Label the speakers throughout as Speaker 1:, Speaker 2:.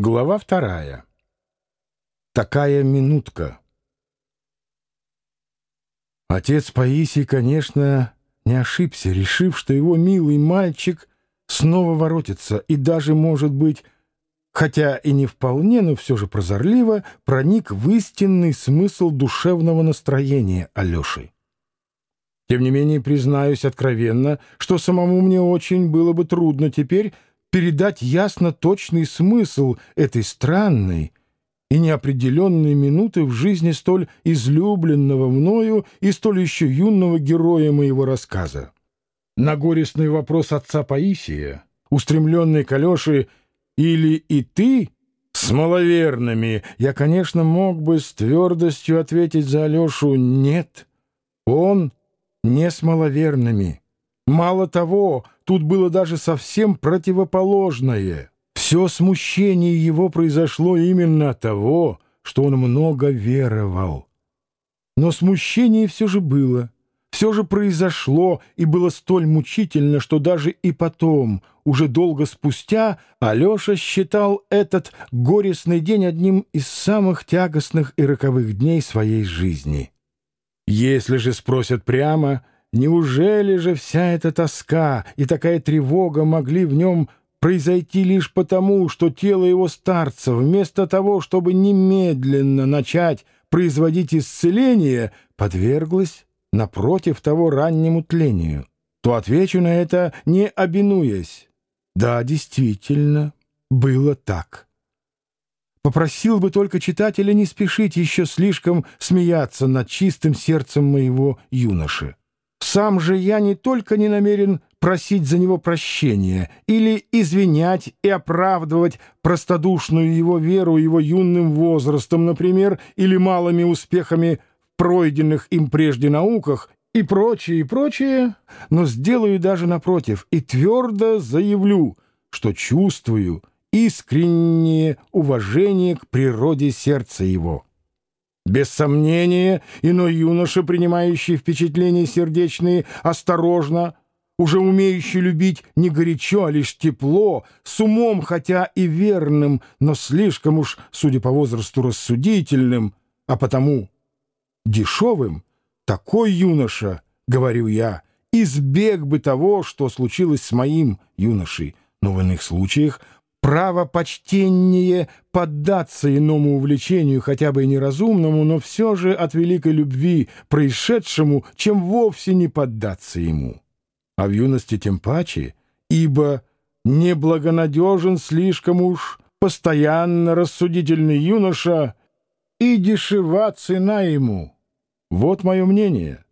Speaker 1: Глава вторая. Такая минутка. Отец Паисий, конечно, не ошибся, решив, что его милый мальчик снова воротится и даже, может быть, хотя и не вполне, но все же прозорливо, проник в истинный смысл душевного настроения Алеши. Тем не менее, признаюсь откровенно, что самому мне очень было бы трудно теперь передать ясно точный смысл этой странной и неопределенной минуты в жизни столь излюбленного мною и столь еще юного героя моего рассказа. На горестный вопрос отца Паисия, устремленный к Алёше «Или и ты?» с маловерными, я, конечно, мог бы с твердостью ответить за Алешу «нет». Он не с маловерными. Мало того, тут было даже совсем противоположное. Все смущение его произошло именно от того, что он много веровал. Но смущение все же было, все же произошло и было столь мучительно, что даже и потом, уже долго спустя, Алеша считал этот горестный день одним из самых тягостных и роковых дней своей жизни. Если же спросят прямо — Неужели же вся эта тоска и такая тревога могли в нем произойти лишь потому, что тело его старца, вместо того, чтобы немедленно начать производить исцеление, подверглось, напротив того, раннему тлению? То отвечу на это, не обинуясь. Да, действительно, было так. Попросил бы только читателя не спешить еще слишком смеяться над чистым сердцем моего юноши. Сам же я не только не намерен просить за него прощения или извинять и оправдывать простодушную его веру его юным возрастом, например, или малыми успехами в пройденных им прежде науках и прочее, и прочее, но сделаю даже напротив и твердо заявлю, что чувствую искреннее уважение к природе сердца его. Без сомнения, иной юноша, принимающий впечатления сердечные, осторожно, уже умеющий любить не горячо, а лишь тепло, с умом, хотя и верным, но слишком уж, судя по возрасту, рассудительным, а потому дешевым, такой юноша, говорю я, избег бы того, что случилось с моим юношей, но в иных случаях право почтеннее поддаться иному увлечению, хотя бы и неразумному, но все же от великой любви происшедшему, чем вовсе не поддаться ему. А в юности тем паче, ибо неблагонадежен слишком уж постоянно рассудительный юноша и дешева цена ему. Вот мое мнение.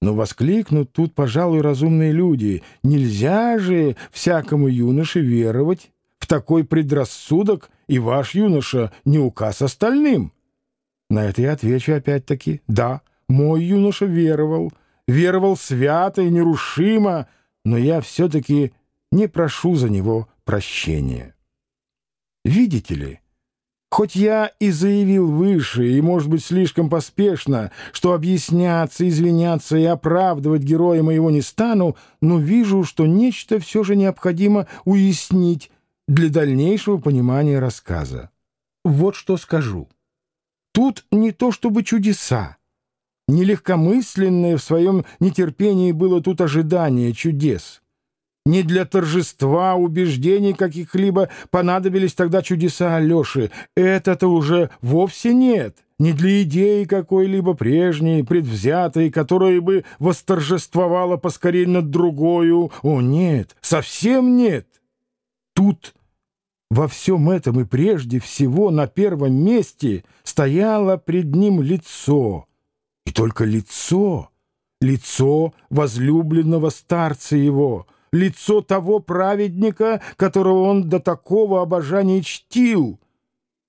Speaker 1: Но воскликнут тут, пожалуй, разумные люди. Нельзя же всякому юноше веровать такой предрассудок и ваш юноша не указ остальным? На это я отвечу опять-таки «да». Мой юноша веровал, веровал свято и нерушимо, но я все-таки не прошу за него прощения. Видите ли, хоть я и заявил выше, и, может быть, слишком поспешно, что объясняться, извиняться и оправдывать героя моего не стану, но вижу, что нечто все же необходимо уяснить для дальнейшего понимания рассказа. Вот что скажу. Тут не то чтобы чудеса. Нелегкомысленное в своем нетерпении было тут ожидание чудес. Не для торжества, убеждений каких-либо понадобились тогда чудеса Алеши. Это-то уже вовсе нет. Не для идеи какой-либо прежней, предвзятой, которая бы восторжествовала поскорее над другою. О, нет, совсем нет. Тут во всем этом и прежде всего на первом месте стояло пред ним лицо. И только лицо, лицо возлюбленного старца его, лицо того праведника, которого он до такого обожания чтил.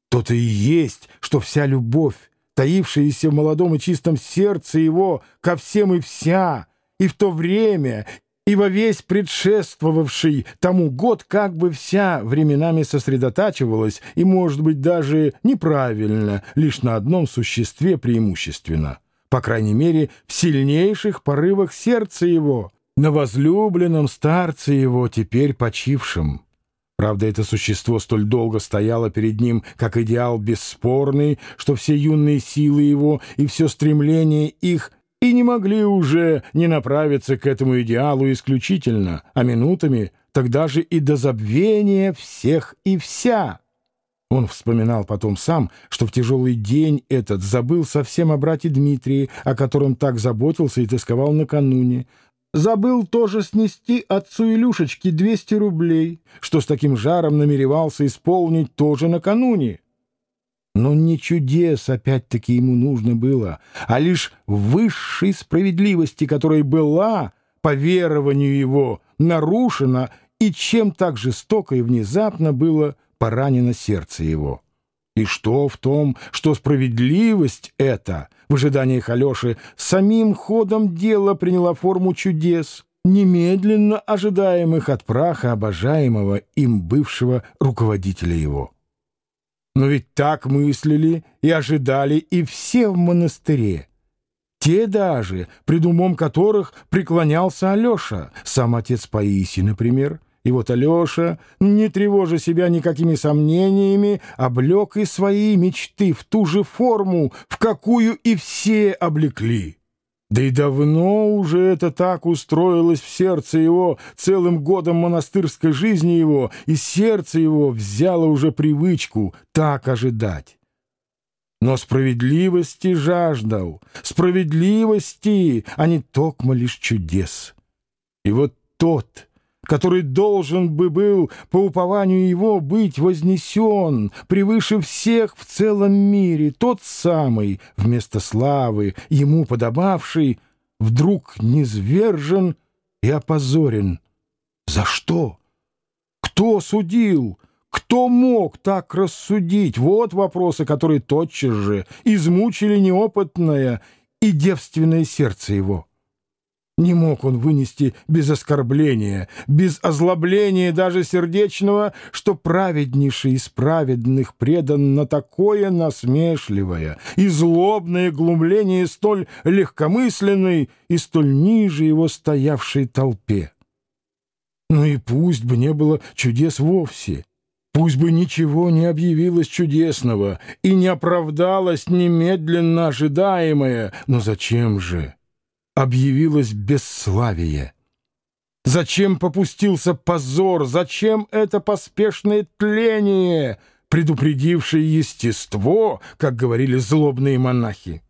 Speaker 1: То-то и есть, что вся любовь, таившаяся в молодом и чистом сердце его ко всем и вся, и в то время, и во весь предшествовавший тому год как бы вся временами сосредотачивалась и, может быть, даже неправильно, лишь на одном существе преимущественно, по крайней мере, в сильнейших порывах сердца его, на возлюбленном старце его, теперь почившем. Правда, это существо столь долго стояло перед ним, как идеал бесспорный, что все юные силы его и все стремление их и не могли уже не направиться к этому идеалу исключительно, а минутами тогда же и до забвения всех и вся. Он вспоминал потом сам, что в тяжелый день этот забыл совсем о брате Дмитрии, о котором так заботился и тосковал накануне, Забыл тоже снести отцу Илюшечке 200 рублей, что с таким жаром намеревался исполнить тоже накануне. Но не чудес опять-таки ему нужно было, а лишь высшей справедливости, которая была, по верованию его, нарушена и чем так жестоко и внезапно было поранено сердце его. И что в том, что справедливость эта, в ожиданиях Алеши, самим ходом дела приняла форму чудес, немедленно ожидаемых от праха обожаемого им бывшего руководителя его. Но ведь так мыслили и ожидали и все в монастыре. Те даже, пред умом которых преклонялся Алеша, сам отец Паисий, например, и вот Алеша, не тревожа себя никакими сомнениями, облег и свои мечты в ту же форму, в какую и все облекли. Да и давно уже это так устроилось в сердце его, целым годом монастырской жизни его, и сердце его взяло уже привычку так ожидать. Но справедливости жаждал, справедливости, а не токмо лишь чудес. И вот тот который должен бы был, по упованию его, быть вознесен превыше всех в целом мире, тот самый, вместо славы, ему подобавший, вдруг низвержен и опозорен. За что? Кто судил? Кто мог так рассудить? Вот вопросы, которые тотчас же измучили неопытное и девственное сердце его. Не мог он вынести без оскорбления, без озлобления даже сердечного, что праведнейший из праведных предан на такое насмешливое и злобное глумление столь легкомысленной и столь ниже его стоявшей толпе. Ну и пусть бы не было чудес вовсе, пусть бы ничего не объявилось чудесного и не оправдалось немедленно ожидаемое, но зачем же? Объявилось бесславие. Зачем попустился позор? Зачем это поспешное тление, предупредившее естество, как говорили злобные монахи?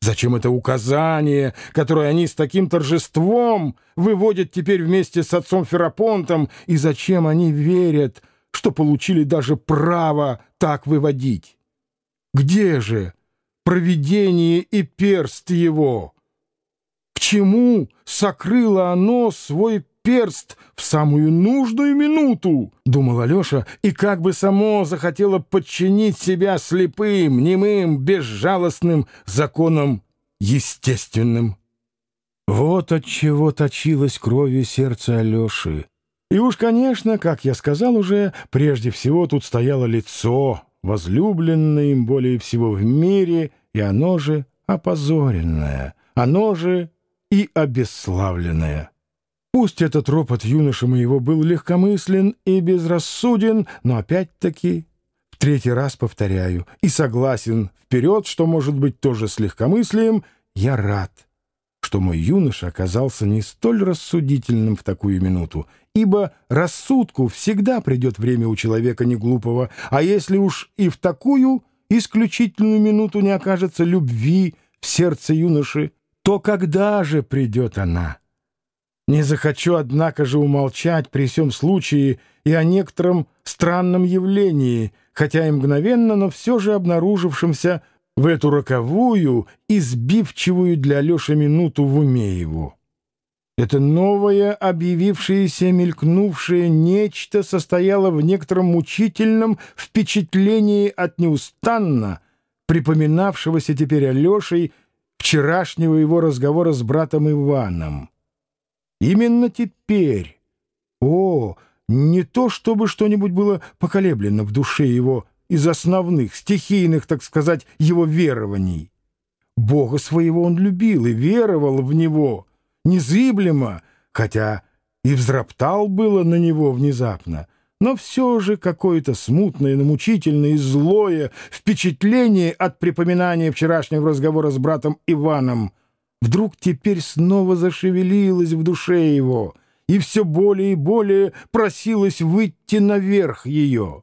Speaker 1: Зачем это указание, которое они с таким торжеством выводят теперь вместе с отцом Ферапонтом, и зачем они верят, что получили даже право так выводить? Где же провидение и перст его? К чему сокрыло оно свой перст в самую нужную минуту, — думал Алеша, и как бы само захотело подчинить себя слепым, немым, безжалостным законам естественным. Вот от чего точилось кровью сердце Алеши. И уж, конечно, как я сказал уже, прежде всего тут стояло лицо, возлюбленное им более всего в мире, и оно же опозоренное, оно же и обесславленное. Пусть этот ропот юноши моего был легкомыслен и безрассуден, но опять-таки, в третий раз повторяю, и согласен вперед, что может быть тоже с легкомыслием, я рад, что мой юноша оказался не столь рассудительным в такую минуту, ибо рассудку всегда придет время у человека неглупого, а если уж и в такую исключительную минуту не окажется любви в сердце юноши, то когда же придет она? Не захочу, однако же, умолчать при всем случае и о некотором странном явлении, хотя и мгновенно, но все же обнаружившемся в эту роковую и сбивчивую для Алеши минуту в уме его. Это новое, объявившееся, мелькнувшее нечто состояло в некотором мучительном впечатлении от неустанно припоминавшегося теперь Алешей вчерашнего его разговора с братом Иваном. Именно теперь, о, не то чтобы что-нибудь было поколеблено в душе его из основных, стихийных, так сказать, его верований. Бога своего он любил и веровал в него, незыблемо, хотя и взроптал было на него внезапно, но все же какое-то смутное, намучительное и злое впечатление от припоминания вчерашнего разговора с братом Иваном вдруг теперь снова зашевелилось в душе его и все более и более просилось выйти наверх ее.